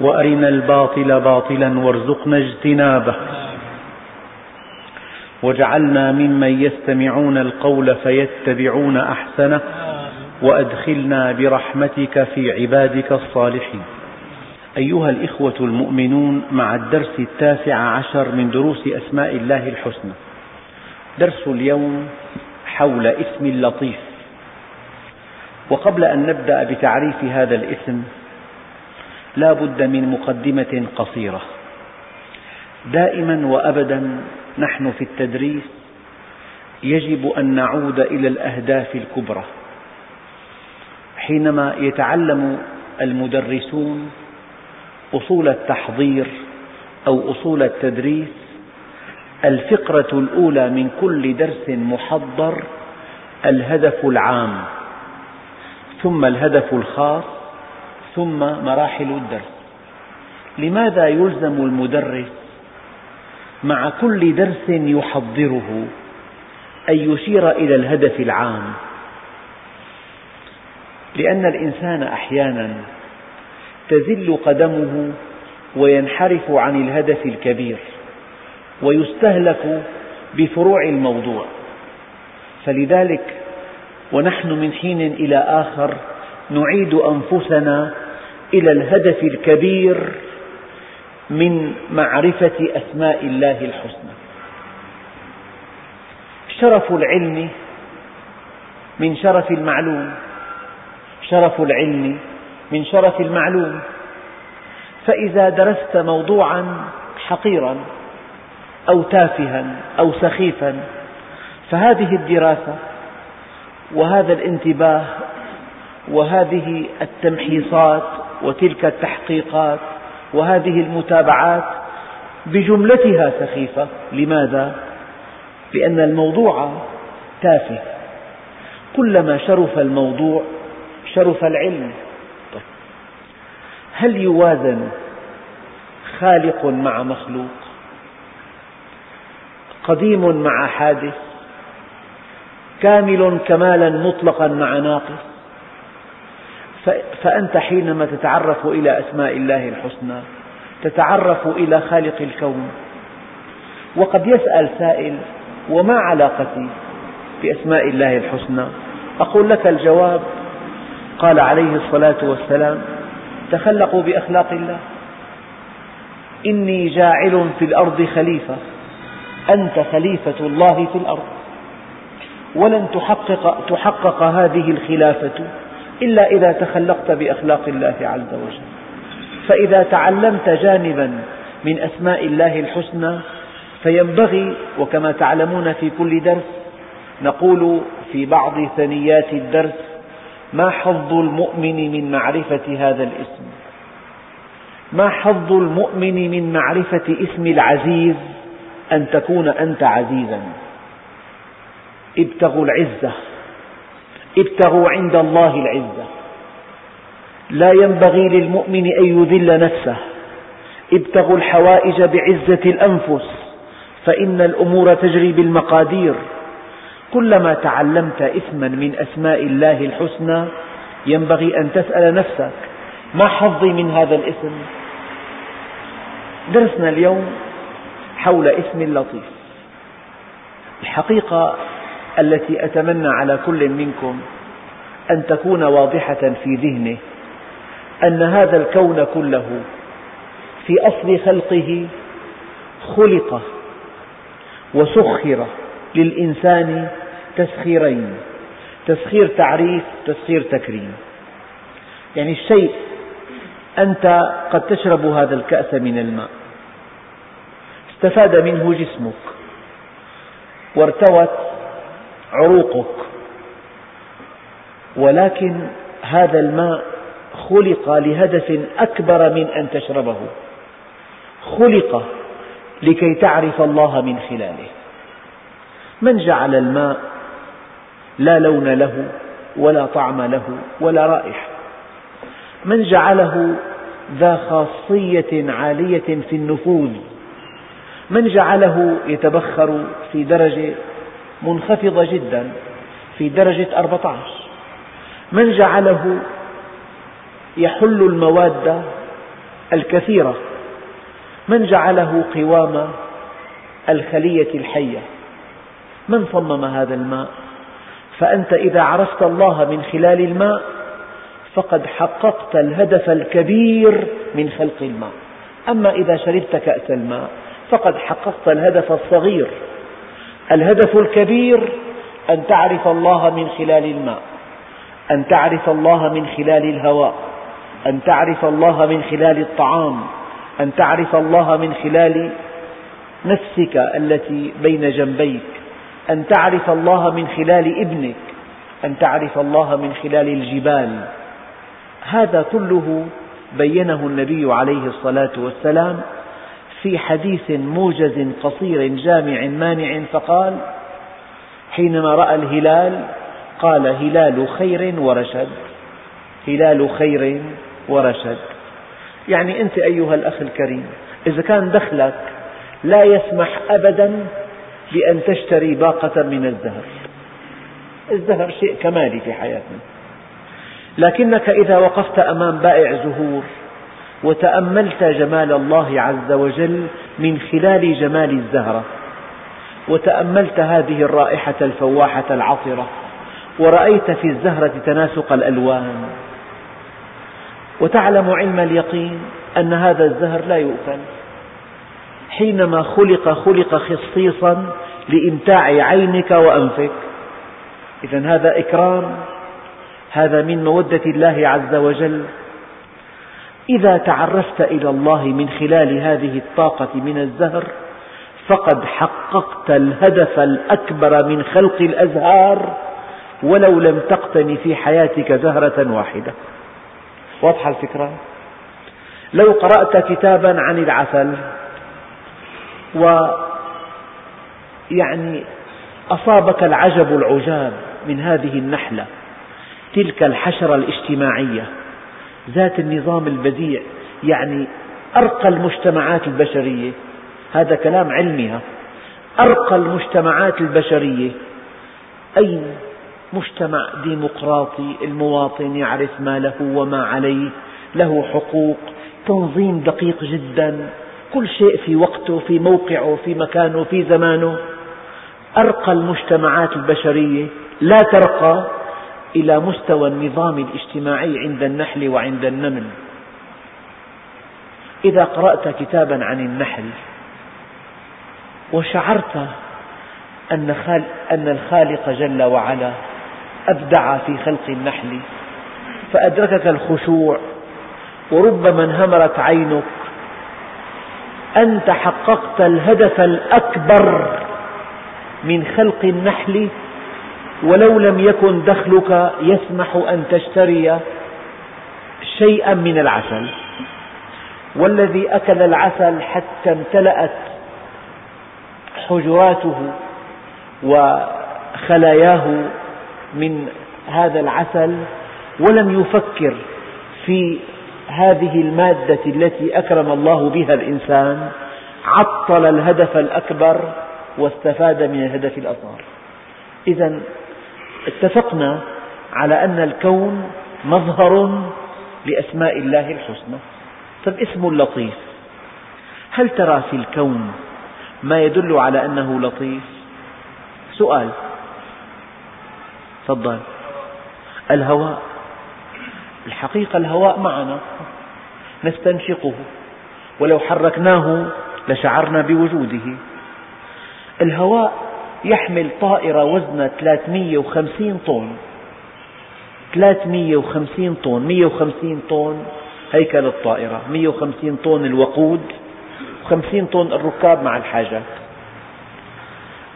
وأرنا الباطل باطلا وارزقنا اجتنابه. واجعلنا ممن يستمعون القول فيتبعون أحسنه وأدخلنا برحمتك في عبادك الصالحين. أيها الإخوة المؤمنون مع الدرس التاسع عشر من دروس أسماء الله الحسنى درس اليوم حول اسم اللطيف وقبل أن نبدأ بتعريف هذا الاسم لا بد من مقدمة قصيرة. دائما وأبدا نحن في التدريس يجب أن نعود إلى الأهداف الكبرى. حينما يتعلم المدرسون أصول التحضير أو أصول التدريس الفقرة الأولى من كل درس محضر الهدف العام ثم الهدف الخاص ثم مراحل الدرس. لماذا يلزم المدرس مع كل درس يحضره أن يشير إلى الهدف العام؟ لأن الإنسان أحيانا تزل قدمه وينحرف عن الهدف الكبير ويستهلك بفروع الموضوع. فلذلك ونحن من حين إلى آخر نعيد أنفسنا إلى الهدف الكبير من معرفة أسماء الله الحسنى. شرف العلم من شرف المعلوم. شرف العلم من شرف المعلوم. فإذا درست موضوعا حقيرا أو تافها أو سخيفا فهذه الدراسة وهذا الانتباه وهذه التمحيصات وتلك التحقيقات وهذه المتابعات بجملتها سخيفة. لماذا؟ لأن الموضوع تافه. كلما شرف الموضوع شرف العلم. طيب. هل يوازن خالق مع مخلوق؟ قديم مع حادث؟ كامل كمالا مطلقا مع ناقص؟ فأنت حينما تتعرف إلى أسماء الله الحسنى تتعرف إلى خالق الكون وقد يسأل سائل وما علاقتي بأسماء الله الحسنى؟ أقول لك الجواب قال عليه الصلاة والسلام تخلقوا بأخلاق الله إني جاعل في الأرض خليفة أنت خليفة الله في الأرض ولن تحقق, تحقق هذه الخلافة. إلا إذا تخلقت بأخلاق الله عز وجل. فإذا تعلمت جانبا من أسماء الله الحسنى فينبغي وكما تعلمون في كل درس نقول في بعض ثنيات الدرس ما حظ المؤمن من معرفة هذا الاسم؟ ما حظ المؤمن من معرفة اسم العزيز أن تكون أنت عزيزا؟ ابتغوا العزة. ابتغوا عند الله العزة. لا ينبغي للمؤمن أن يذل نفسه. ابتغوا الحوائج بعزة الأنفس فإن الأمور تجري بالمقادير. كلما تعلمت اسما من أسماء الله الحسنى ينبغي أن تسأل نفسك ما حظي من هذا الاسم درسنا اليوم حول اسم اللطيف الحقيقة التي أتمنى على كل منكم أن تكون واضحة في ذهنه أن هذا الكون كله في أصل خلقه خلق وسخر للإنسان تسخيرين تسخير تعريف تسخير تكريم. يعني الشيء أنت قد تشرب هذا الكأس من الماء استفاد منه جسمك وارتوت عروقك. ولكن هذا الماء خلق لهدف أكبر من أن تشربه. خلق لكي تعرف الله من خلاله. من جعل الماء لا لون له ولا طعم له ولا رائحة من جعله ذا خاصية عالية في النفوذ. من جعله يتبخر في درجة منخفضة جدا في درجة 14 من جعله يحل المواد الكثيرة؟ من جعله قوام الخلية الحية؟ من صمم هذا الماء؟ فأنت إذا عرفت الله من خلال الماء فقد حققت الهدف الكبير من خلق الماء. أما إذا شربت كأس الماء فقد حققت الهدف الصغير الهدف الكبير أن تعرف الله من خلال الماء أن تعرف الله من خلال الهواء أن تعرف الله من خلال الطعام أن تعرف الله من خلال نفسك التي بين جنبيك أن تعرف الله من خلال ابنك أن تعرف الله من خلال الجبال. هذا كله بينه النبي عليه الصلاة والسلام في حديث موجز قصير جامع مانع فقال حينما رأى الهلال قال هلال خير ورشد. هلال خير ورشد. يعني أنت أيها الأخ الكريم إذا كان دخلك لا يسمح أبدا بأن تشتري باقة من الذهب. الذهب شيء كمالي في حياتنا. لكنك إذا وقفت أمام بائع زهور وتأملت جمال الله عز وجل من خلال جمال الزهرة. وتأملت هذه الرائحة الفواحة العطرة. ورأيت في الزهرة تناسق الألوان. وتعلم علم اليقين أن هذا الزهر لا يؤكل. حينما خلق خلق خصيصا لإمتاع عينك وأنفك. إذا هذا إكرام. هذا من مودة الله عز وجل. إذا تعرفت إلى الله من خلال هذه الطاقة من الزهر فقد حققت الهدف الأكبر من خلق الأزهار ولو لم تقتني في حياتك زهرة واحدة واضحة الفكرة؟ لو قرأت كتابا عن العسل ويعني أصابك العجب العجاب من هذه النحلة تلك الحشرة الاجتماعية ذات النظام البديع يعني أرقى المجتمعات البشرية. هذا كلام علمها أرقى المجتمعات البشرية. أين مجتمع ديمقراطي المواطن يعرف ما له وما عليه له حقوق تنظيم دقيق جدا كل شيء في وقته في موقعه في مكانه في زمانه. أرقى المجتمعات البشرية. لا ترقى. إلى مستوى النظام الاجتماعي عند النحل وعند النمل. إذا قرأت كتابا عن النحل وشعرت أن الخالق جل وعلا أبدع في خلق النحل فأدركك الخشوع وربما انهمرت عينك أنت حققت الهدف الأكبر من خلق النحل ولو لم يكن دخلك يسمح أن تشتري شيئا من العسل والذي أكل العسل حتى امتلأت حجراته وخلاياه من هذا العسل ولم يفكر في هذه المادة التي أكرم الله بها الإنسان عطل الهدف الأكبر واستفاد من الهدف الأصغر. إذا اتفقنا على أن الكون مظهر لأسماء الله الحسنى. طيب اسم اللطيف هل ترى في الكون ما يدل على أنه لطيف؟ سؤال. تفضل. الهواء. الحقيقة الهواء معنا. نستنشقه. ولو حركناه لشعرنا بوجوده. الهواء يحمل طائرة وزنها 350 طن. 350 طن. 150 طن هيكل الطائرة. 150 طن الوقود. و50 طن الركاب مع الحاجات.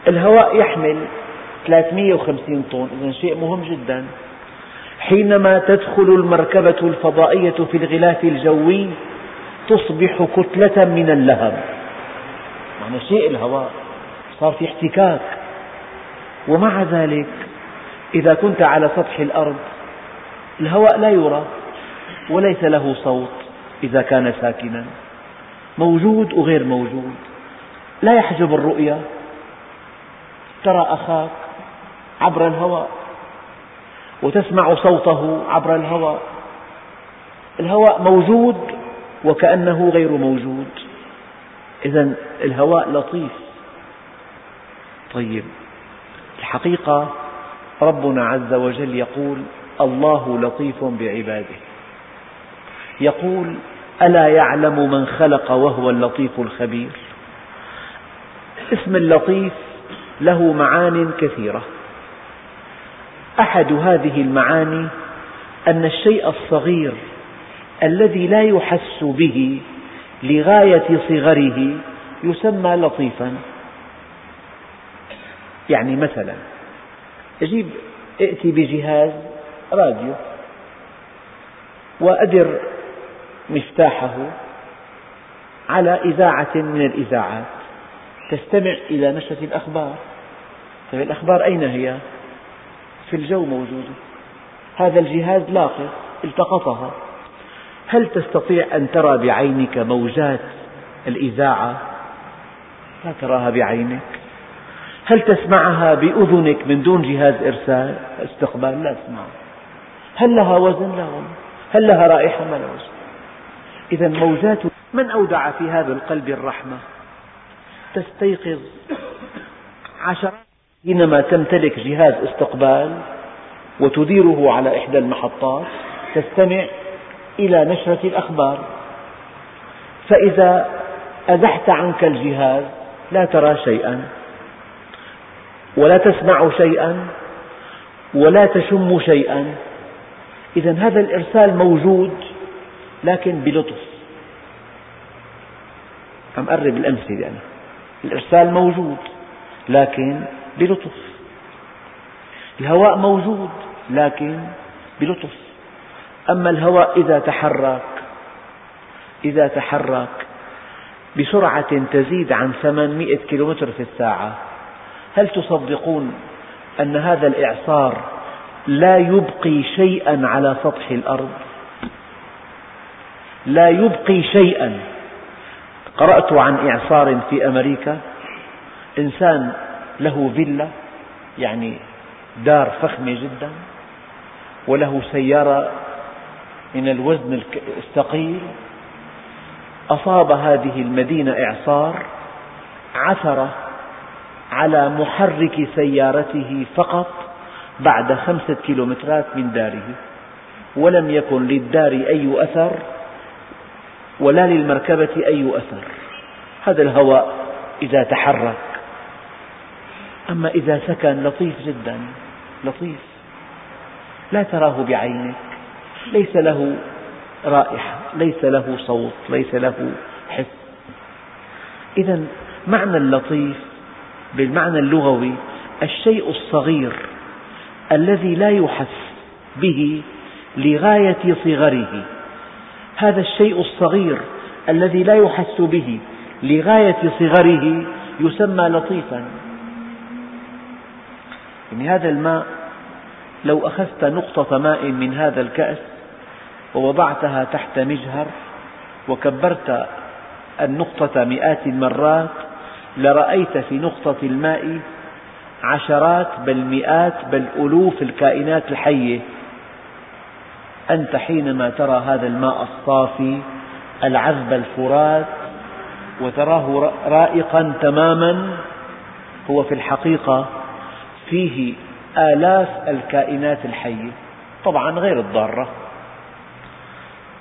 الهواء يحمل 350 طن. إذا شيء مهم جدا. حينما تدخل المركبة الفضائية في الغلاف الجوي تصبح كتلة من اللهب. معنى شيء الهواء. صار في احتكاك. ومع ذلك إذا كنت على سطح الأرض الهواء لا يرى وليس له صوت إذا كان ساكنا. موجود وغير موجود. لا يحجب الرؤية ترى أخاك عبر الهواء وتسمع صوته عبر الهواء. الهواء موجود وكأنه غير موجود. إذا الهواء لطيف. طيب. الحقيقة ربنا عز وجل يقول الله لطيف بعباده. يقول ألا يعلم من خلق وهو اللطيف الخبير. اسم اللطيف له معان كثيرة. أحد هذه المعاني أن الشيء الصغير الذي لا يحس به لغاية صغره يسمى لطيفا. يعني مثلا أجيب ائتي بجهاز راديو وأدر مفتاحه على إذاعة من الإذاعات تستمع إلى نشرة الأخبار طيب الأخبار أين هي؟ في الجو موجودة هذا الجهاز لاقط التقطها هل تستطيع أن ترى بعينك موجات الإذاعة؟ لا تراها بعينك هل تسمعها بأذنك من دون جهاز إرسال؟ استقبال لا تسمعها هل لها وزن؟ لا والله. هل لها رائحة؟ ما لها وزن. إذا موجات من أودع في هذا القلب الرحمة؟ تستيقظ عشرات حينما تمتلك جهاز استقبال وتديره على إحدى المحطات تستمع إلى نشرة الأخبار. فإذا أزحت عنك الجهاز لا ترى شيئا. ولا تسمع شيئا ولا تشم شيئا. إذا هذا الإرسال موجود لكن بلطف. عم أقرب الأمثلة أنا. الإرسال موجود لكن بلطف. الهواء موجود لكن بلطف. أما الهواء إذا تحرك إذا تحرك بسرعة تزيد عن 800 كيلومتر في الساعة هل تصدقون أن هذا الإعصار لا يبقي شيئا على سطح الأرض؟ لا يبقي شيئا. قرأت عن إعصار في أمريكا. إنسان له فيلا يعني دار فخمة جدا وله سيارة من الوزن الثقيل. أصاب هذه المدينة إعصار عثر على محرك سيارته فقط بعد خمسة كيلومترات من داره. ولم يكن للدار أي أثر ولا للمركبة أي أثر. هذا الهواء إذا تحرك. أما إذا سكن لطيف جدا لطيف. لا تراه بعينك. ليس له رائحة ليس له صوت ليس له حس. إذا معنى اللطيف بالمعنى اللغوي الشيء الصغير الذي لا يحس به لغاية صغره. هذا الشيء الصغير الذي لا يحس به لغاية صغره يسمى لطيفا. يعني هذا الماء لو أخذت نقطة ماء من هذا الكأس ووضعتها تحت مجهر وكبرت النقطة مئات المرات لرأيت في نقطة الماء عشرات بل مئات بل ألوف الكائنات الحية. أنت حينما ترى هذا الماء الصافي العذب الفرات وتراه رائقا تماما هو في الحقيقة فيه آلاف الكائنات الحية طبعا غير الضارة.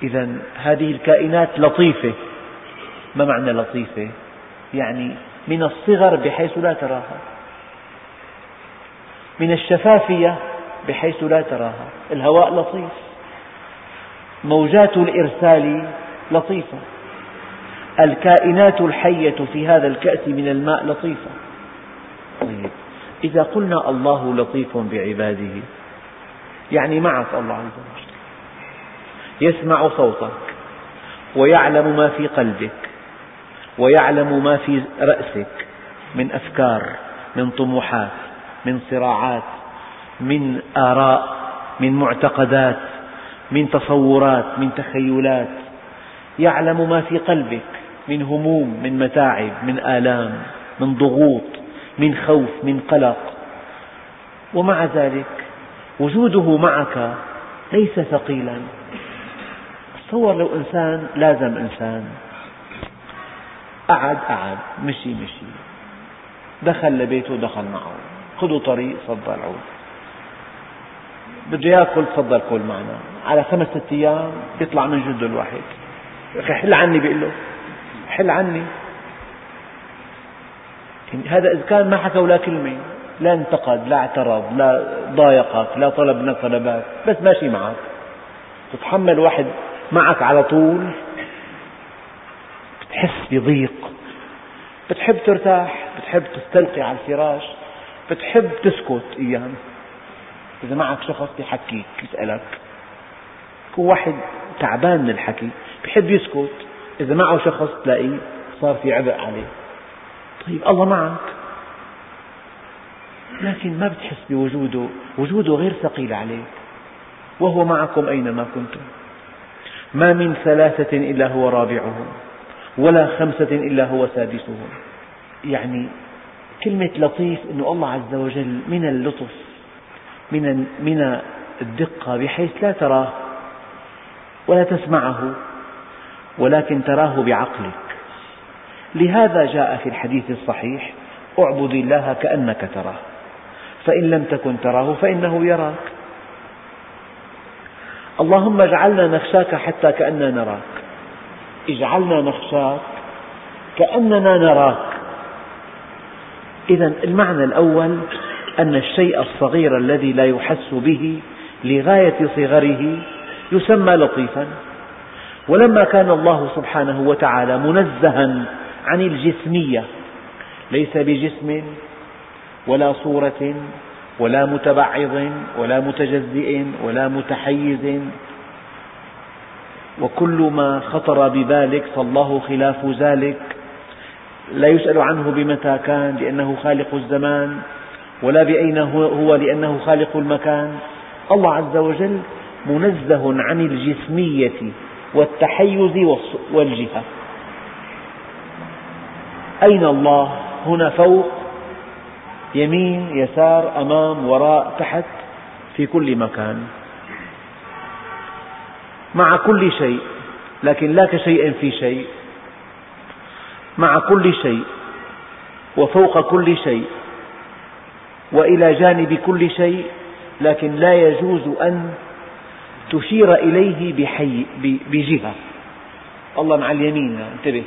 إذا هذه الكائنات لطيفة. ما معنى لطيفة؟ يعني من الصغر بحيث لا تراها. من الشفافية بحيث لا تراها. الهواء لطيف. موجات الإرسال لطيفة. الكائنات الحية في هذا الكأس من الماء لطيفة. طيب إذا قلنا الله لطيف بعباده يعني معك الله عز وجل؟ يسمع صوتك ويعلم ما في قلبك. ويعلم ما في رأسك من أفكار من طموحات من صراعات من آراء من معتقدات من تصورات من تخيلات. يعلم ما في قلبك من هموم من متاعب من آلام من ضغوط من خوف من قلق. ومع ذلك وجوده معك ليس ثقيلا. تصور لو إنسان لازم إنسان. قعد قعد مشي مشي. دخل لبيته دخل معه. خذوا طريق عود. بده ياكل تفضل كل معنا. على خمس ست أيام يطلع من جده الواحد أخي حل عني بيقول له. حل عني. هذا إذا كان ما حكى ولا كلمة. لا انتقد لا اعترض لا ضايقك لا طلب منك طلبات. بس ماشي معك. تتحمل واحد معك على طول. بتحس بضيق. بتحب ترتاح بتحب تستلقي على الفراش بتحب تسكت أيام. إذا معك شخص يحكيك يسألك هو واحد تعبان من الحكي بحب يسكت. إذا معه شخص تلاقيه صار في عبء عليه. طيب الله معك. لكن ما بتحس بوجوده. وجوده غير ثقيل عليك. وهو معكم أينما كنتم. ما من ثلاثة إلا هو رابعهم. ولا خمسة إلا هو سادسهم. يعني كلمة لطيف أن الله عز وجل من اللطف من من الدقة بحيث لا تراه ولا تسمعه ولكن تراه بعقلك. لهذا جاء في الحديث الصحيح اعبد الله كأنك تراه فإن لم تكن تراه فإنه يراك. اللهم اجعلنا نخشاك حتى كأننا نراك. اجعلنا نخشاك كأننا نراك. إذا المعنى الأول أن الشيء الصغير الذي لا يحس به لغاية صغره يسمى لطيفا. ولما كان الله سبحانه وتعالى منزها عن الجسمية ليس بجسم ولا صورة ولا متبعض ولا متجزئ ولا متحيز وكل ما خطر ببالك فالله خلاف ذلك. لا يسأل عنه بمتى كان لأنه خالق الزمان ولا بأين هو لأنه خالق المكان. الله عز وجل منزه عن الجسمية والتحيز والجهة. أين الله؟ هنا فوق يمين يسار أمام وراء تحت في كل مكان. مع كل شيء لكن لا كشيء في شيء. مع كل شيء وفوق كل شيء وإلى جانب كل شيء لكن لا يجوز أن تشير إليه بحي بجهة. الله مع اليمين انتبه.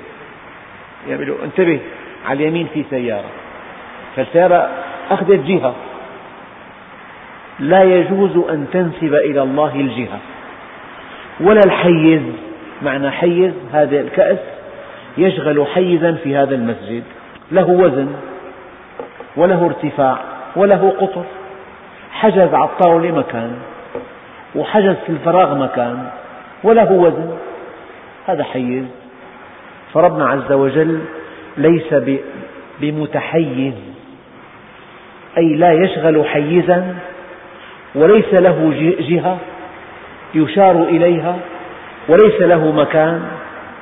انتبه. على اليمين في سيارة. فالسيارة أخذت جهة. لا يجوز أن تنسب إلى الله الجهة. ولا الحيز. معنى حيز هذا الكأس يشغل حيزا في هذا المسجد. له وزن وله ارتفاع وله قطر. حجز على الطاولة مكان وحجز في الفراغ مكان وله وزن. هذا حيز. فربنا عز وجل ليس بمتحيز. أي لا يشغل حيزا وليس له جهة. يشار إليها وليس له مكان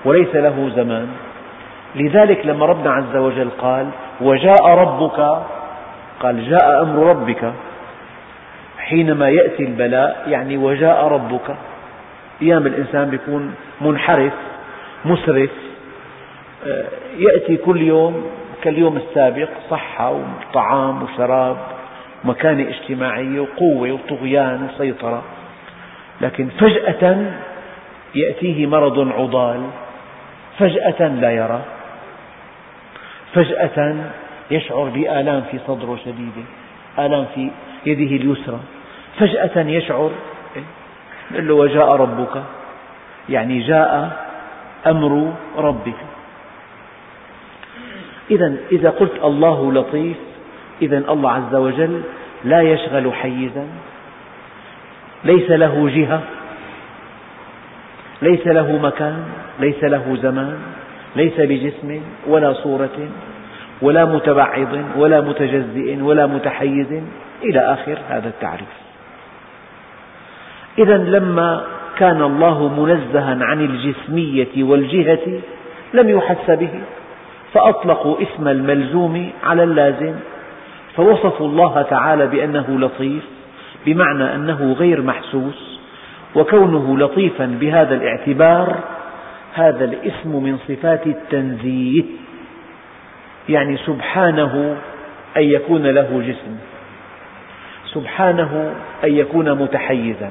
وليس له زمان. لذلك لما ربنا عز وجل قال وجاء ربك قال جاء أمر ربك حينما يأتي البلاء يعني وجاء ربك. أيام الإنسان يكون منحرف مسرف آه، يأتي كل يوم كاليوم السابق صحة وطعام وشراب ومكانة اجتماعية وقوة وطغيان وسيطرة. لكن فجأة يأتيه مرض عضال فجأة لا يرى فجأة يشعر بآلام في صدره شديدة آلام في يده اليسرى فجأة يشعر نقول له وجاء ربك يعني جاء أمر ربك. إذا إذا قلت الله لطيف إذا الله عز وجل لا يشغل حيزا ليس له جهة ليس له مكان ليس له زمان ليس بجسم ولا صورة ولا متبعض ولا متجزئ ولا متحيز إلى آخر هذا التعريف. إذا لما كان الله منزها عن الجسمية والجهة لم يحس به فأطلقوا اسم الملزوم على اللازم فوصفوا الله تعالى بأنه لطيف بمعنى أنه غير محسوس وكونه لطيفا بهذا الاعتبار هذا الاسم من صفات التنزيه يعني سبحانه أن يكون له جسم سبحانه أن يكون متحيزا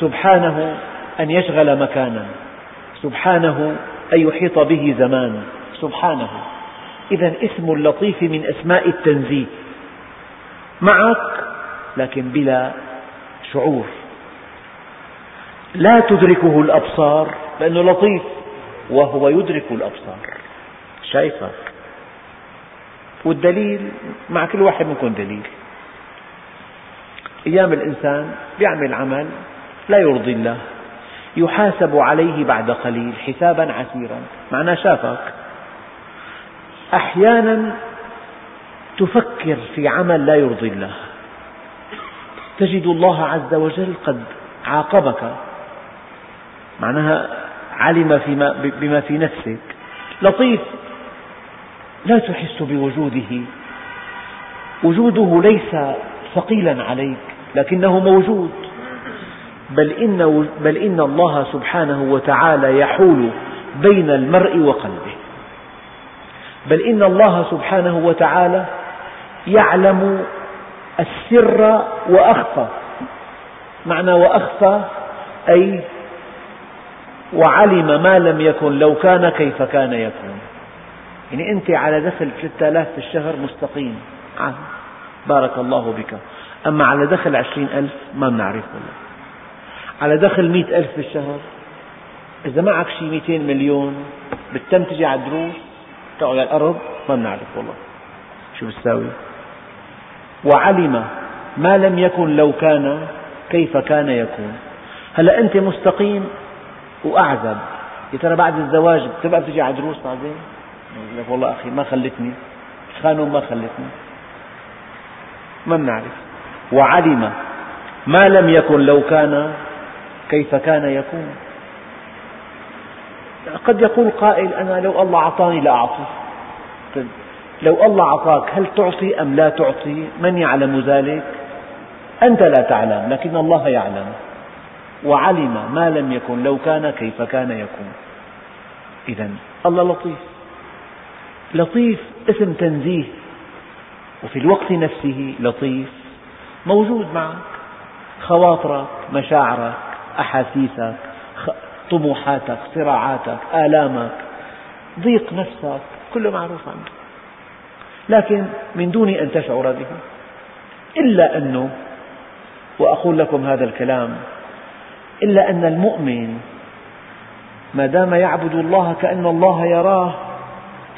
سبحانه أن يشغل مكانا سبحانه أن يحيط به زمان سبحانه. إذا اسم اللطيف من أسماء التنزيه. معك لكن بلا شعور. لا تدركه الأبصار لأنه لطيف وهو يدرك الأبصار. شايفك والدليل مع كل واحد منكم دليل. أيام الإنسان يعمل عمل لا يرضي الله يحاسب عليه بعد قليل حسابا عسيرا. معناه شافك. أحيانا تفكر في عمل لا يرضي الله. تجد الله عز وجل قد عاقبك. معناها علم فيما بما في نفسك. لطيف. لا تحس بوجوده. وجوده ليس ثقيلا عليك لكنه موجود. بل إن, بل إن الله سبحانه وتعالى يحول بين المرء وقلبه. بل إن الله سبحانه وتعالى يعلم السر وأخفى. معنى وأخفى أي وعلم ما لم يكن لو كان كيف كان يكون. يعني أنت على دخل 3000 في الشهر مستقيم. بارك الله بك. أما على دخل عشرين ألف ما بنعرف والله. على دخل مئة ألف في الشهر إذا معك شي 200 مليون بتم تجي على الدروس تقعد على الأرض ما بنعرف والله. شو بتساوي وعلم ما لم يكن لو كان كيف كان يكون. هلا أنت مستقيم وأعزب. يا ترى بعد الزواج بتبقى بتجي على دروس بعدين؟ لك والله أخي ما خلتني. خانوا ما خلتني. ما بنعرف. وعلم ما لم يكن لو كان كيف كان يكون. قد يقول قائل أنا لو الله أعطاني لأعطي. طيب. لو الله أعطاك هل تعطي أم لا تعطي؟ من يعلم ذلك؟ أنت لا تعلم لكن الله يعلم. وعلم ما لم يكن لو كان كيف كان يكون. إذا الله لطيف. لطيف اسم تنزيه. وفي الوقت نفسه لطيف. موجود معك. خواطرك مشاعرك أحاسيسك طموحاتك صراعاتك آلامك. ضيق نفسك كله معروف عنه لكن من دون أن تشعر به. إلا أنه وأقول لكم هذا الكلام إلا أن المؤمن ما دام يعبد الله كأن الله يراه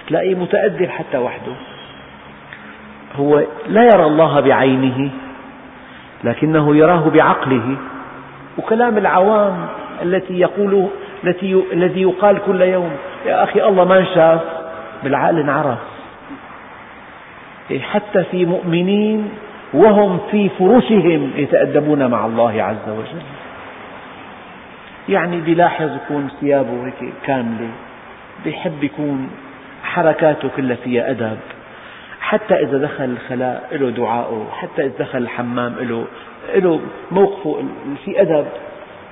تلاقيه متأدب حتى وحده. هو لا يرى الله بعينه لكنه يراه بعقله. وكلام العوام التي يقول التي الذي يقال كل يوم يا أخي الله ما انشاف بالعقل انعرف. حتى في مؤمنين وهم في فرشهم يتأدبون مع الله عز وجل. يعني بيلاحظ يكون ثيابه هيك كاملة بيحب يكون حركاته كلها فيها أدب. حتى إذا دخل الخلاء له دعاءه حتى إذا دخل الحمام له له موقفه في أدب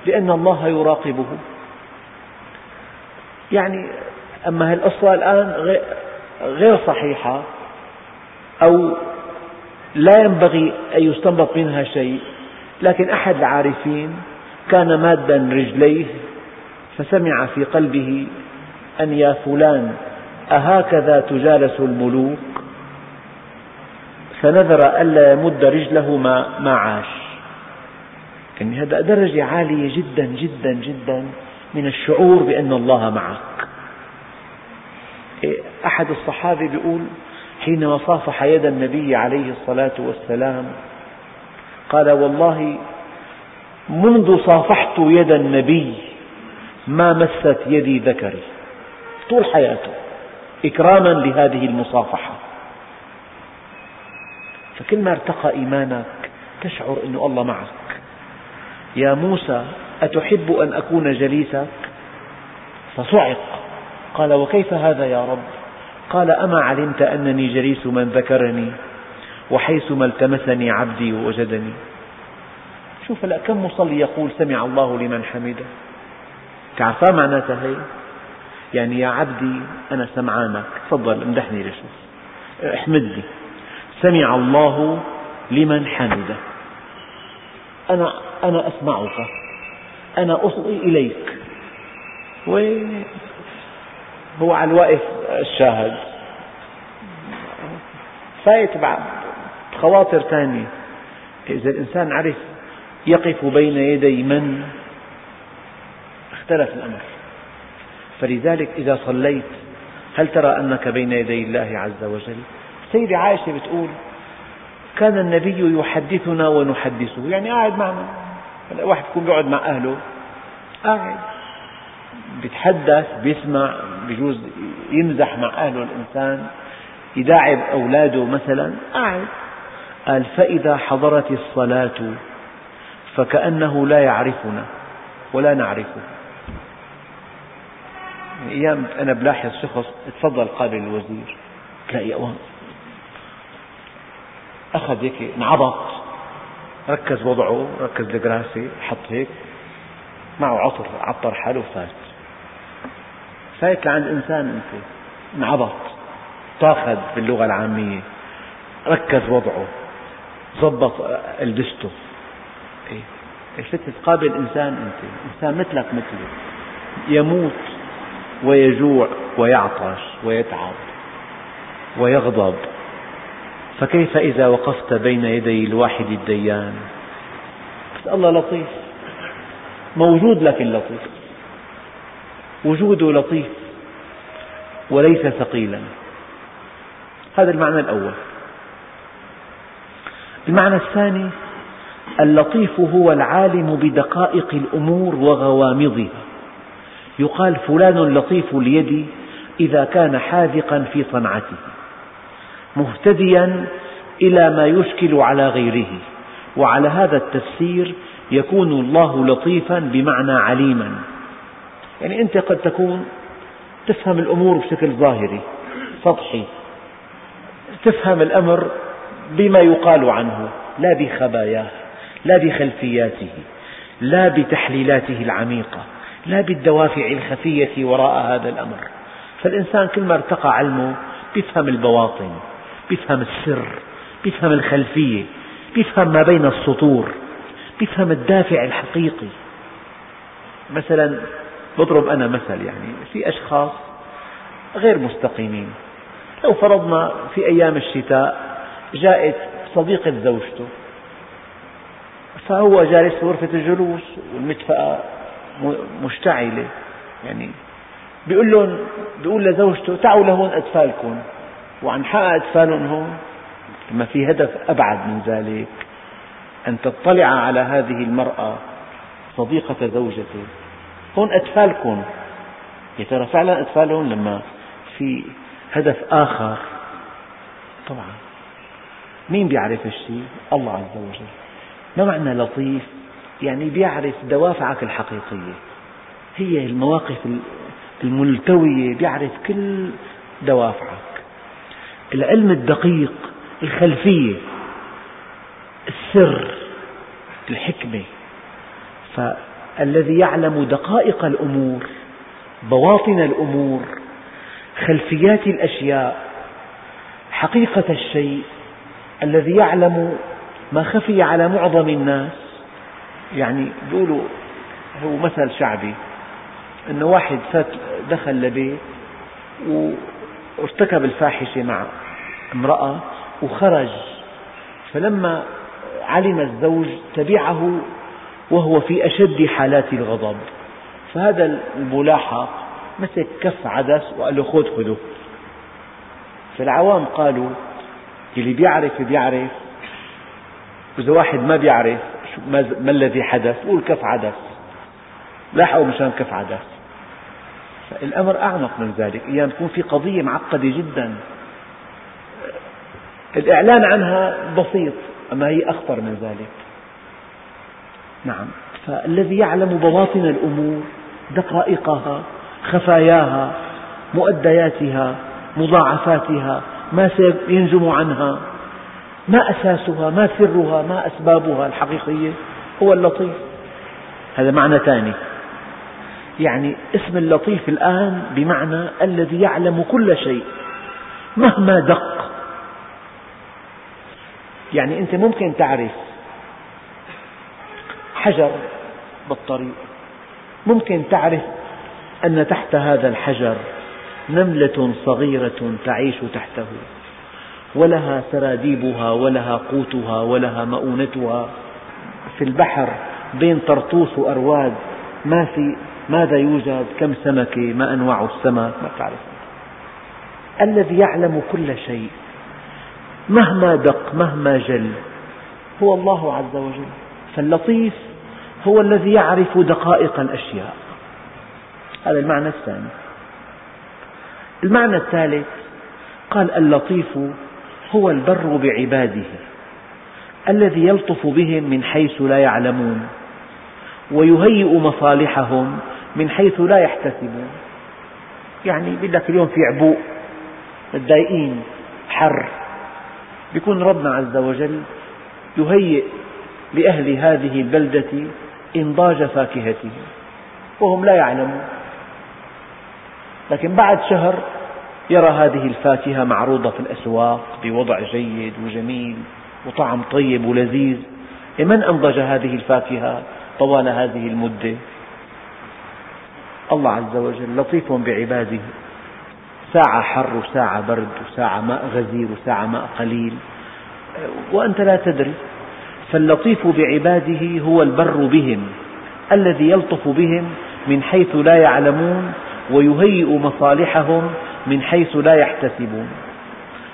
لأن الله يراقبه. يعني أما هالقصة الآن غير صحيحة. أو لا ينبغي أن يستنبط منها شيء لكن أحد العارفين كان مادا رجليه فسمع في قلبه أن يا فلان أهكذا تجالس الملوك؟ فنذر ألا يمد رجله ما, ما عاش. يعني هذا درجة عالية جدا جدا جدا من الشعور بأن الله معك. إيه، أحد الصحابة يقول حينما صافح يد النبي عليه الصلاة والسلام قال والله منذ صافحت يد النبي ما مست يدي ذكري. طول حياته إكراما لهذه المصافحة. فكلما ارتقى إيمانك تشعر أن الله معك. يا موسى أتحب أن أكون جليسك؟ فصعق. قال وكيف هذا يا رب؟ قال أما علمت أنني جليس من ذكرني وحيثما التمسني عبدي ووجدني شوف هلا كم مصلي يقول سمع الله لمن حمده؟ تعرفان معناتها هي؟ يعني يا عبدي أنا سمعانك تفضل امدحني لشوف احمدني سمع الله لمن حمده. أنا أنا أسمعك. أنا أصغي إليك. وين؟ هو على الواقف الشاهد. فايت بعد خواطر ثانية إذا الإنسان عرف يقف بين يدي من اختلف الأمر. فلذلك إذا صليت هل ترى أنك بين يدي الله عز وجل؟ سيدة عائشة بتقول كان النبي يحدثنا ونحدثه. يعني قاعد معنا واحد يكون يقعد مع أهله. قاعد بيتحدث بيسمع. بيجوز يمزح مع أهله الإنسان يداعب أولاده مثلا؟ قاعد قال فإذا حضرت الصلاة فكأنه لا يعرفنا ولا نعرفه. أيام أنا بلاحظ شخص تفضل قابل الوزير. تلاقي أوان أخذ هيك انعبط. ركز وضعه ركز الجراسة حط هيك. معه عطر عطر حاله وفات فايت لعند إنسان أنت. انعبط. تاخذ باللغة العامية. ركز وضعه. ضبط البسته إيه؟ ست تقابل إنسان أنت؟ إنسان مثلك مثلي. يموت ويجوع ويعطش ويتعب ويغضب. فكيف إذا وقفت بين يدي الواحد الديان؟ الله لطيف. موجود لكن لطيف. وجوده لطيف وليس ثقيلا. هذا المعنى الأول. المعنى الثاني اللطيف هو العالم بدقائق الأمور وغوامضها. يقال فلان لطيف اليد إذا كان حاذقا في صنعته مهتديا إلى ما يشكل على غيره. وعلى هذا التفسير يكون الله لطيفا بمعنى عليما. يعني أنت قد تكون تفهم الأمور بشكل ظاهري سطحي. تفهم الأمر بما يقال عنه لا بخباياه لا بخلفياته لا بتحليلاته العميقة لا بالدوافع الخفية وراء هذا الأمر. فالإنسان كلما ارتقى علمه يفهم البواطن يفهم السر يفهم الخلفية يفهم ما بين السطور يفهم الدافع الحقيقي. مثلا بضرب أنا مثل يعني في أشخاص غير مستقيمين. لو فرضنا في أيام الشتاء جاءت صديقة زوجته فهو جالس في غرفة الجلوس والمدفأة مشتعلة يعني. بيقول لهم بيقول لزوجته تعوا لهون أطفالكم وعن حق أطفالهم هون ما في هدف أبعد من ذلك أن تطلع على هذه المرأة صديقة زوجته. هون أطفالكم يا ترى فعلا أطفالهم لما في هدف آخر. طبعا. مين بيعرف الشيء؟ الله عز وجل. ما معنى لطيف؟ يعني بيعرف دوافعك الحقيقية. هي المواقف الملتوية بيعرف كل دوافعك. العلم الدقيق الخلفية السر الحكمة. فالذي يعلم دقائق الأمور بواطن الأمور خلفيات الأشياء حقيقة الشيء الذي يعلم ما خفي على معظم الناس. يعني بيقولوا هو مثل شعبي أنه واحد فات دخل لبيت وارتكب الفاحشة مع امرأة وخرج. فلما علم الزوج تبعه وهو في أشد حالات الغضب. فهذا الملاحق مسك كف عدس وقال له خذ خذه. فالعوام قالوا اللي بيعرف بيعرف وإذا واحد ما بيعرف ما الذي حدث قول كف عدس. لاحقوا مشان كف عدس. الأمر أعمق من ذلك. أحيانا تكون في قضية معقدة جدا. الإعلان عنها بسيط أما هي أخطر من ذلك. نعم. فالذي يعلم بواطن الأمور دقائقها خفاياها مؤدياتها مضاعفاتها ما سينجم عنها ما أساسها ما سرها ما أسبابها الحقيقية هو اللطيف. هذا معنى ثاني. يعني اسم اللطيف الآن بمعنى الذي يعلم كل شيء مهما دق. يعني أنت ممكن تعرف حجر بالطريق. ممكن تعرف أن تحت هذا الحجر نملة صغيرة تعيش تحته ولها سراديبها ولها قوتها ولها مؤونتها. في البحر بين طرطوس وأرواد ما في ماذا يوجد؟ كم سمكة ما أنواع السمك؟ ما تعرف. الذي يعلم كل شيء مهما دق مهما جل هو الله عز وجل. فاللطيف هو الذي يعرف دقائق الأشياء. هذا المعنى الثاني. المعنى الثالث قال اللطيف هو البر بعباده الذي يلطف بهم من حيث لا يعلمون ويهيئ مصالحهم من حيث لا يحتسبون. يعني يقول لك اليوم في عبوء متضايقين حر. يكون ربنا عز وجل يهيئ لأهل هذه البلدة إنضاج فاكهتهم وهم لا يعلمون. لكن بعد شهر يرى هذه الفاكهة معروضة في الأسواق بوضع جيد وجميل وطعم طيب ولذيذ. من أنضج هذه الفاكهة طوال هذه المدة؟ الله عز وجل لطيف بعباده. ساعة حر وساعة برد وساعة ماء غزير وساعة ماء قليل. وأنت لا تدري فاللطيف بعباده هو البر بهم الذي يلطف بهم من حيث لا يعلمون ويهيئ مصالحهم من حيث لا يحتسبون.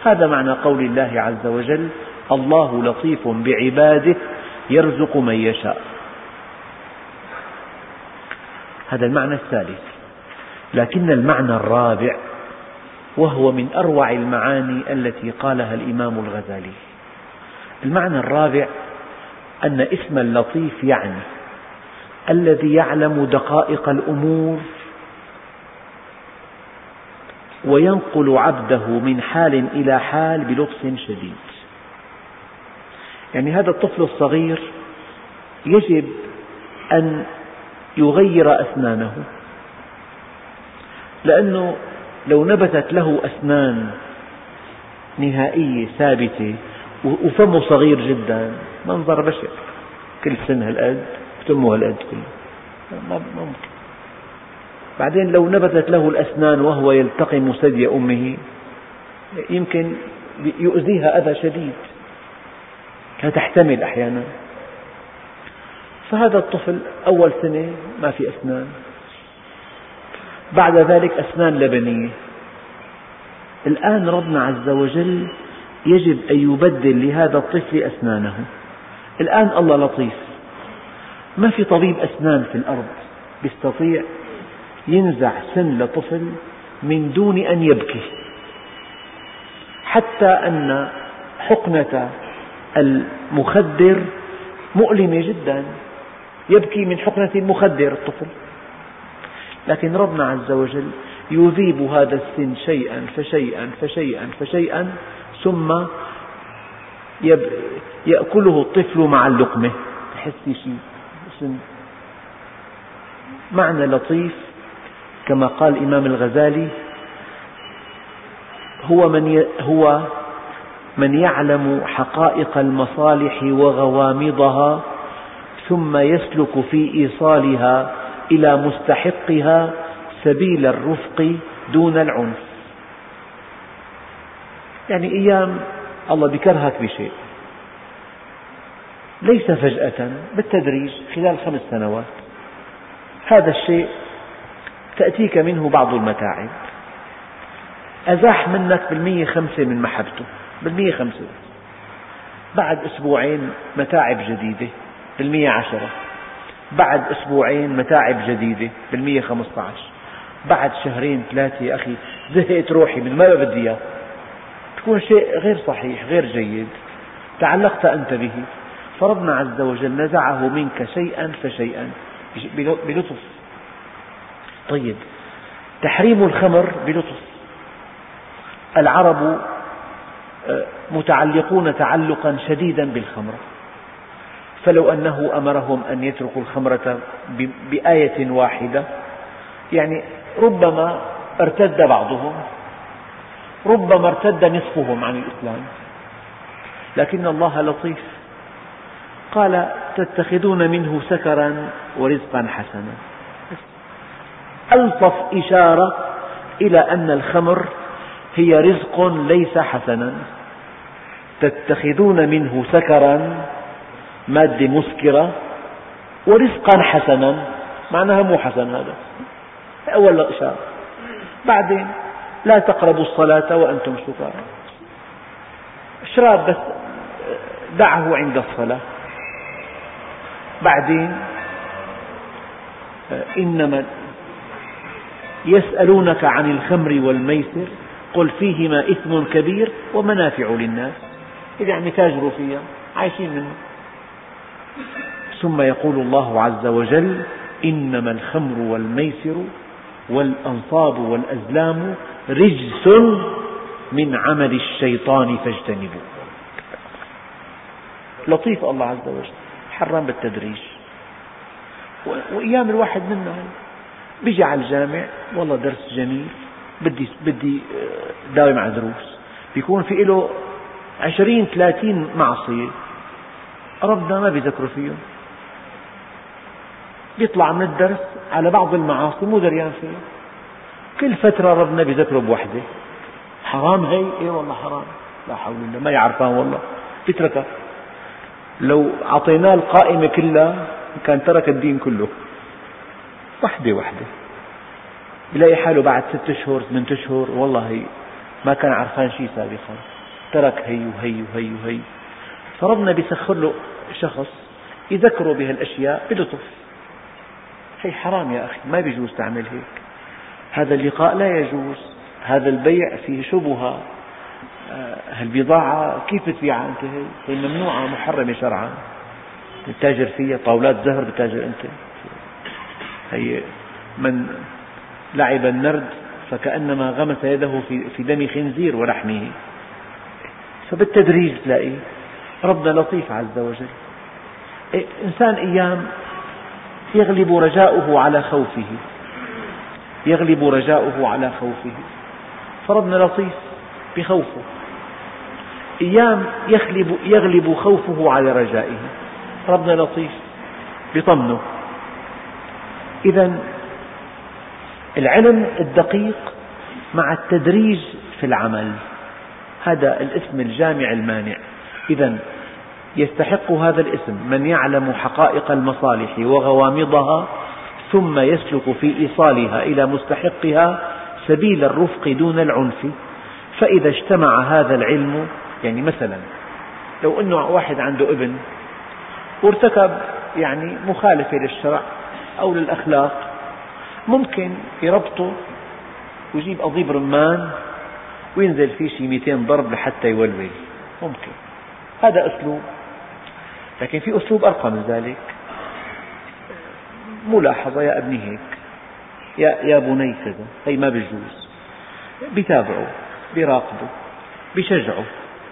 هذا معنى قول الله عز وجل الله لطيف بعباده يرزق من يشاء. هذا المعنى الثالث. لكن المعنى الرابع وهو من أروع المعاني التي قالها الإمام الغزالي. المعنى الرابع أن اسم اللطيف يعني الذي يعلم دقائق الأمور وينقل عبده من حال إلى حال بلطف شديد. يعني هذا الطفل الصغير يجب أن يغير أسنانه لأنه لو نبتت له أسنان نهائية ثابتة وفمه صغير جدا. منظر بشع. كل سن هالقد وتمه هالقد كله. ما ممكن. بعدين لو نبتت له الأسنان وهو يلتقم ثدي أمه يمكن يؤذيها أذى شديد. لا تحتمل أحيانا. فهذا الطفل أول سنة ما في أسنان. بعد ذلك أسنان لبنية. الآن ربنا عز وجل يجب أن يبدل لهذا الطفل أسنانه. الآن الله لطيف. ما في طبيب أسنان في الأرض يستطيع ينزع سن لطفل من دون أن يبكي. حتى أن حقنة المخدر مؤلمة جدا. يبكي من حقنة المخدر الطفل. لكن ربنا عز وجل يذيب هذا السن شيئا فشيئا فشيئا فشيئا ثم يأكله الطفل مع اللقمة. تحس شيء معنى لطيف. كما قال الإمام الغزالي هو من هو من يعلم حقائق المصالح وغوامضها ثم يسلك في إيصالها إلى مستحقها سبيل الرفق دون العنف. يعني أيام الله بكرهك بشيء. ليس فجأة بالتدريج خلال خمس سنوات. هذا الشيء تأتيك منه بعض المتاعب. أزاح منك بالمية خمسة من محبته بالمية خمسة بعد أسبوعين متاعب جديدة بالمية عشرة بعد أسبوعين متاعب جديدة بالمية خمسة عشر. بعد شهرين ثلاثة يا أخي زهقت روحي من ما بدي إياه. تكون شيء غير صحيح غير جيد. تعلقت أنت به. فربنا عز وجل نزعه منك شيئا فشيئا بلطف. طيب. تحريم الخمر بلطف. العرب آه، متعلقون تعلقا شديدا بالخمر. فلو أنه أمرهم أن يتركوا الخمرة بآية واحدة يعني ربما ارتد بعضهم. ربما ارتد نصفهم عن الإسلام. لكن الله لطيف. قال تتخذون منه سكرا ورزقا حسنا. ألطف إشارة إلى أن الخمر هي رزق ليس حسنا. تتخذون منه سكرا مادة مسكرة ورزقا حسنا. معناها مو حسن هذا. أول إشارة. بعدين لا تقربوا الصلاة وأنتم سكارى. اشراب بس دعه عند الصلاة. بعدين إنما يسألونك عن الخمر والميسر قل فيهما إثم كبير ومنافع للناس. يعني تاجروا فيها عايشين منه. ثم يقول الله عز وجل إنما الخمر والميسر والأنصاب والأزلام رجس من عمل الشيطان فاجتنبوه. لطيف الله عز وجل حرام بالتدريج. وأيام الواحد منا بيجي على الجامع والله درس جميل بدي بدي آه، داوم على دروس. بيكون في له عشرين ثلاثين معصية. ربنا ما بيذكروا فيهم. بيطلع من الدرس على بعض المعاصي مو دريان فيها كل فترة ربنا بيذكره بوحدة حرام هي؟ اي والله حرام. لا حول الله ما يعرفان والله. بيتركها لو أعطيناه القائمة كلها كان ترك الدين كله. وحدة وحدة. بلاقي حاله بعد ست أشهر ثمان أشهر. والله ما كان عرفان شيء سابقا. ترك هي وهي وهي وهي. فربنا بيسخر له شخص يذكره بهالأشياء بلطف. هي حرام يا أخي ما بيجوز تعمل هيك. هذا اللقاء لا يجوز هذا البيع فيه شبهة. آه، هالبضاعة كيف تبيعها أنت؟ هي؟ هي ممنوعة محرمة شرعا. تتاجر فيها طاولات زهر بتاجر أنت. هي من لعب النرد فكأنما غمس يده في دم خنزير ولحمه. فبالتدريج تلاقي ربنا لطيف عز وجل. إيه، إنسان أيام يغلب رجاؤه على خوفه. يغلب رجاؤه على خوفه. فربنا لطيف بخوفه. أيام يغلب, يغلب خوفه على رجائه. ربنا لطيف بطمنه إذا العلم الدقيق مع التدريج في العمل. هذا الاسم الجامع المانع. إذا يستحق هذا الاسم. من يعلم حقائق المصالح وغوامضها ثم يسلك في إيصالها إلى مستحقها سبيل الرفق دون العنف. فإذا اجتمع هذا العلم يعني مثلا لو أنه واحد عنده ابن وارتكب يعني مخالفة للشرع أو للأخلاق ممكن يربطه ويجيب قضيب رمان وينزل فيه شي 200 ضرب لحتى يولول. ممكن. هذا أسلوب. لكن في أسلوب أرقى من ذلك. ملاحظة يا أبني هيك. يا, يا بني كذا. هي ما بيجوز بيتابعه بيراقبه بيشجعه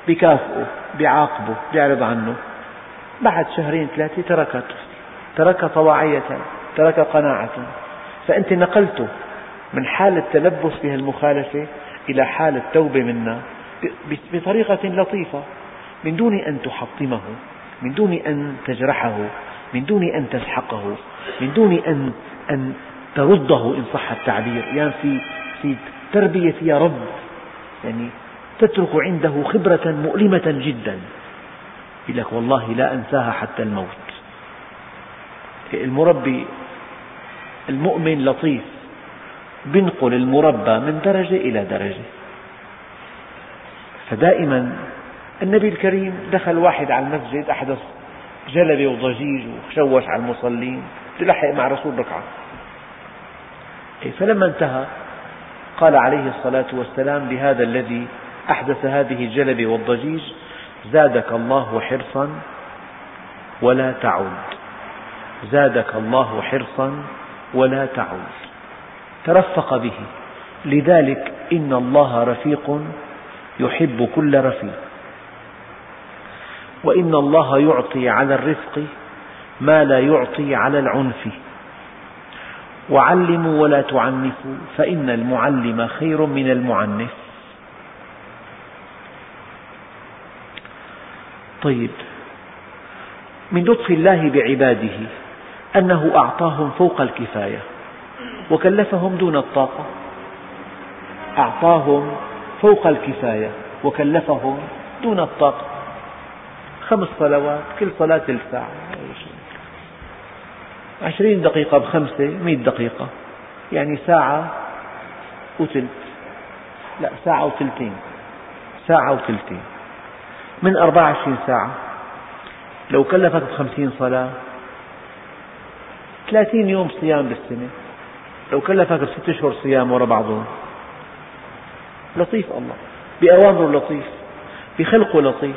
بيكافئه بيعاقبه بيعرض عنه. بعد شهرين ثلاثة تركت. ترك طواعية ترك قناعة. فأنت نقلته من حال التلبس بهالمخالفة إلى حال التوبة منها بطريقة لطيفة. من دون أن تحطمه من دون أن تجرحه من دون أن تسحقه. من دون أن أن ترده إن صح التعبير. يعني في في تربية يا رب. يعني تترك عنده خبرة مؤلمة جدا. يقول لك والله لا أنساها حتى الموت. المربي المؤمن لطيف. بنقل المربى من درجة إلى درجة. فدائما النبي الكريم دخل واحد على المسجد أحدث جلبة وضجيج وشوش على المصلين. تلحق مع رسول ركعة. فلما انتهى؟ قال عليه الصلاة والسلام لهذا الذي أحدث هذه الجلبة والضجيج زادك الله حرصا ولا تعد زادك الله حرصا ولا تعد ترفق به. لذلك إن الله رفيق يحب كل رفيق. وإن الله يعطي على الرفق ما لا يعطي على العنف. وعلموا ولا تعنفوا فإن المعلم خير من المعنف. طيب من لطف الله بعباده أنه أعطاهم فوق الكفاية وكلفهم دون الطاقة. أعطاهم فوق الكفاية وكلفهم دون الطاقة. خمس صلوات كل صلاة ثلث ساعة عشرين دقيقة بخمسة مئة دقيقة. يعني ساعة وثلث لا ساعة وثلثين ساعة وثلثين من أربعة وعشرين ساعة. لو كلفك بخمسين صلاة ثلاثين يوم صيام بالسنة. لو كلفك بست أشهر صيام وراء بعضهم. لطيف الله. بأوامره لطيف. بخلقه لطيف.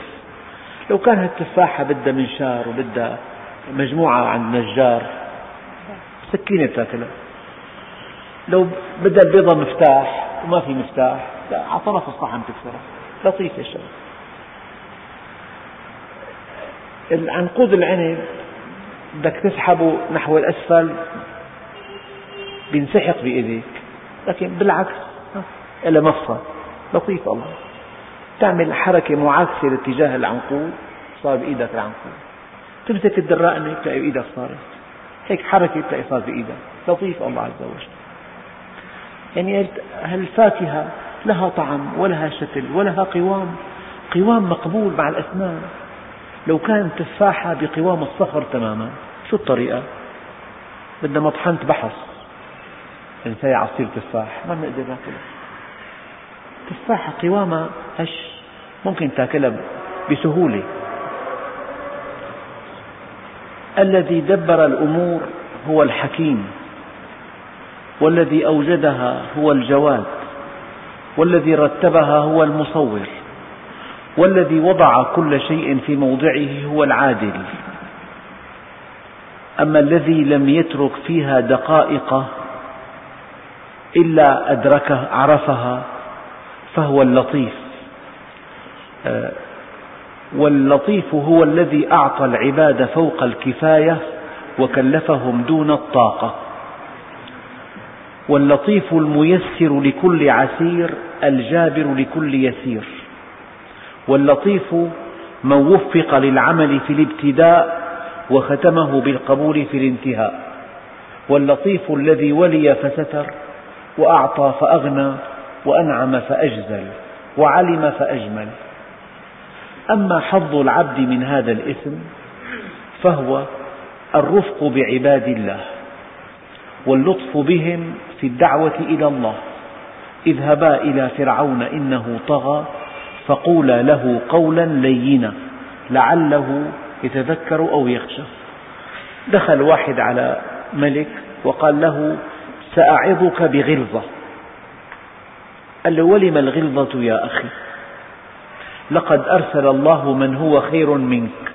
لو كانت التفاحة بدها منشار وبدها مجموعة عند نجار سكينة بتاكلها. لو بدها البيضة مفتاح وما في مفتاح لا على طرف الصحن تكسرها لطيف يا شباب. العنقود العنب بدك تسحبه نحو الأسفل بينسحق بإيديك لكن بالعكس إلى مفصل لطيف الله. تعمل حركة معاكسة لاتجاه العنقود صار بإيدك العنقود. تمسك الدراءنة تلاقي بإيدك صارت. هيك حركة تلاقي صار بإيدك لطيف الله عز وجل. يعني هالفاكهة لها طعم ولها شكل ولها قوام. قوام مقبول مع الأسنان لو كانت تفاحة بقوام الصخر تماما شو الطريقة؟ بدنا مطحنة بحث نسوي عصير تفاح. ما بنقدر ناكلها. تفاحة قوامها هش ممكن تاكلها بسهولة. الذي دبر الأمور هو الحكيم والذي أوجدها هو الجواد والذي رتبها هو المصور والذي وضع كل شيء في موضعه هو العادل. أما الذي لم يترك فيها دقائق إلا أدركه عرفها فهو اللطيف. آه، واللطيف هو الذي أعطى العباد فوق الكفاية وكلفهم دون الطاقة. واللطيف الميسر لكل عسير الجابر لكل يسير. واللطيف من وفق للعمل في الابتداء وختمه بالقبول في الانتهاء. واللطيف الذي ولي فستر وأعطى فأغنى وأنعم فأجزل وعلم فأجمل. أما حظ العبد من هذا الاسم فهو الرفق بعباد الله واللطف بهم في الدعوة إلى الله. اذهبا إلى فرعون إنه طغى فقولا له قولا لينا لعله يتذكر أو يخشى. دخل واحد على ملك وقال له سأعظك بغلظة. قال له ولم الغلظة يا أخي؟ لقد أرسل الله من هو خير منك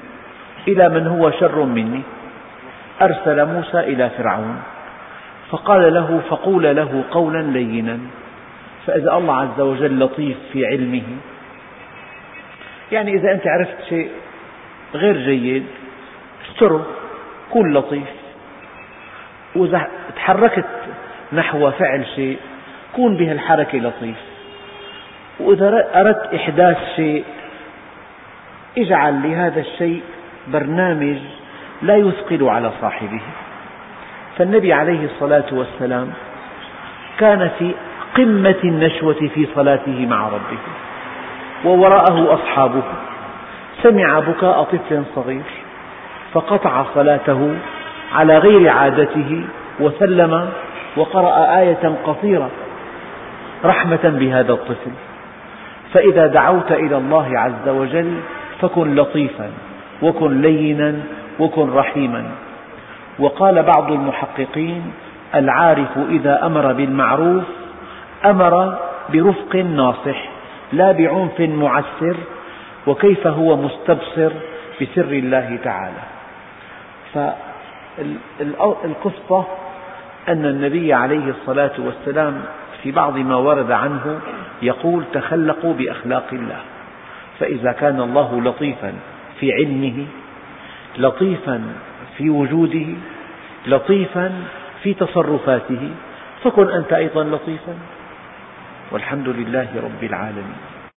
إلى من هو شر مني. أرسل موسى إلى فرعون فقال له فقول له قولا لينا فإذأ الله عز وجل لطيف في علمه. يعني إذا أنت عرفت شيء غير جيد استره كن لطيف. وإذا تحركت نحو فعل شيء كون بهالحركة لطيف. وإذا أردت إحداث شيء اجعل لهذا الشيء برنامج لا يثقل على صاحبه. فالنبي عليه الصلاة والسلام كان في قمة النشوة في صلاته مع ربه ووراءه أصحابه. سمع بكاء طفل صغير فقطع صلاته على غير عادته وسلم وقرأ آية قصيرة رحمة بهذا الطفل. فإذا دعوت إلى الله عز وجل فكن لطيفا وكن لينا وكن رحيما. وقال بعض المحققين العارف إذا أمر بالمعروف أمر برفق ناصح لا بعنف معسر وكيف هو مستبصر بسر الله تعالى. فالقصة أن النبي عليه الصلاة والسلام في بعض ما ورد عنه يقول تخلقوا بأخلاق الله. فإذا كان الله لطيفا في علمه لطيفا في وجوده لطيفا في تصرفاته فكن أنت أيضا لطيفا. والحمد لله رب العالمين.